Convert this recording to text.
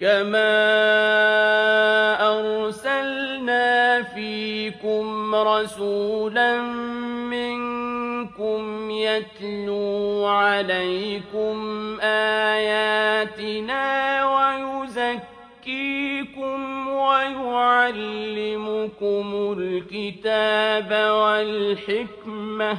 كَمَا أَرْسَلْنَا فِيكُمْ رَسُولًا مِّنكُمْ يَتْلُو عَلَيْكُمْ آيَاتِنَا وَيُزَكِّيكُمْ وَيُعَلِّمُكُمُ الْكِتَابَ وَالْحِكْمَةَ